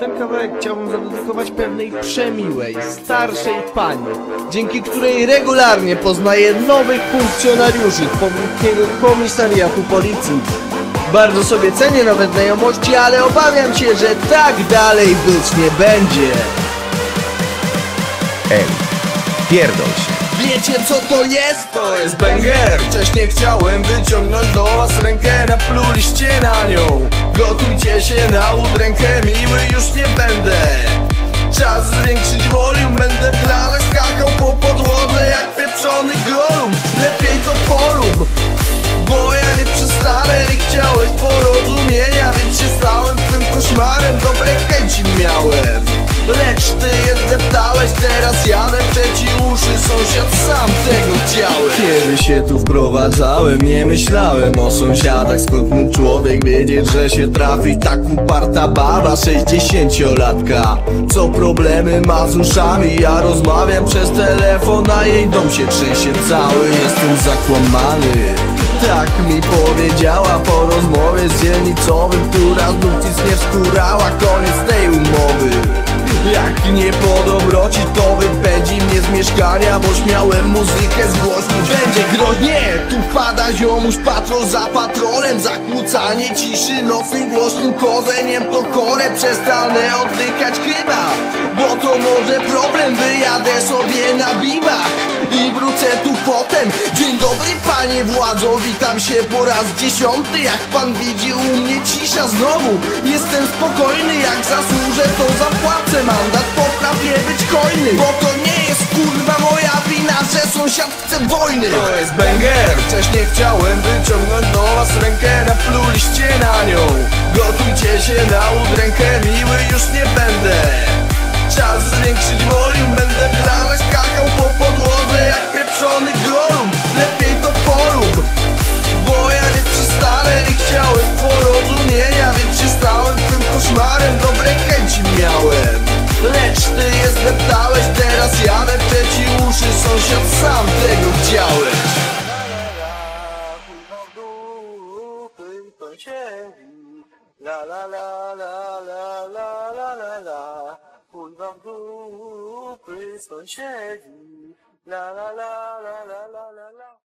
Ten kawałek chciałbym zadedykować pewnej przemiłej, starszej pani, dzięki której regularnie poznaję nowych funkcjonariuszy z komisariatu policji. Bardzo sobie cenię nowe znajomości, ale obawiam się, że tak dalej być nie będzie. Ej, pierdol się. Wiecie co to jest? To jest banger. Wcześniej chciałem wyciągnąć do was rękę Napluliście na nią. Gotujcie się na udrękę Miły już nie będę. Czas zwiększyć volume Będę plale skakał po podłodze Jak pieprzony golum się tu wprowadzałem Nie myślałem o sąsiadach. Skąd mógł człowiek wiedzieć, że się trafi. Tak uparta baba 60-latka Co problemy ma z uszami? Ja rozmawiam przez telefon A jej dom się trzęsie cały. Jestem zakłamany. Tak mi powiedziała po rozmowie z dzielnicowym Która znów nic nie wskurała. Koniec tej umowy. Jak nie po dobroci to wypędzi mnie z mieszkania Bo śmiałem muzykę Będzie groźnie, pada ziomuś patrol za patrolem Zakłócanie ciszy nocnym głośnym korzeniem To korę przestanę oddychać chyba Bo to może problem, wyjadę sobie na biwak I wrócę tu potem. Dzień dobry panie władzo, witam się po raz dziesiąty Jak pan widzi u mnie cisza znowu. Jestem spokojny, jak zasłużę to zapłacę Mandat potrafię być hojny Bo to nie wina, że sąsiad chce wojny. To jest banger Wcześniej chciałem wyciągnąć do was rękę Napluliście na nią. Gotujcie się na udrękę Miły już nie będę. Czas zwiększyć volume Będę plale skakał po podłodze Jak pieprzony golum Lepiej to polub Bo ja nie przestanę Nie chciałem porozumienia Więc się stałem tym koszmarem. Dobre chęci miałem Lecz ty je zdeptałeś Sąsiad sam tego chciałeś La la la la la la la la la Kurwa w dupy sąsiedzi La la la la la la la la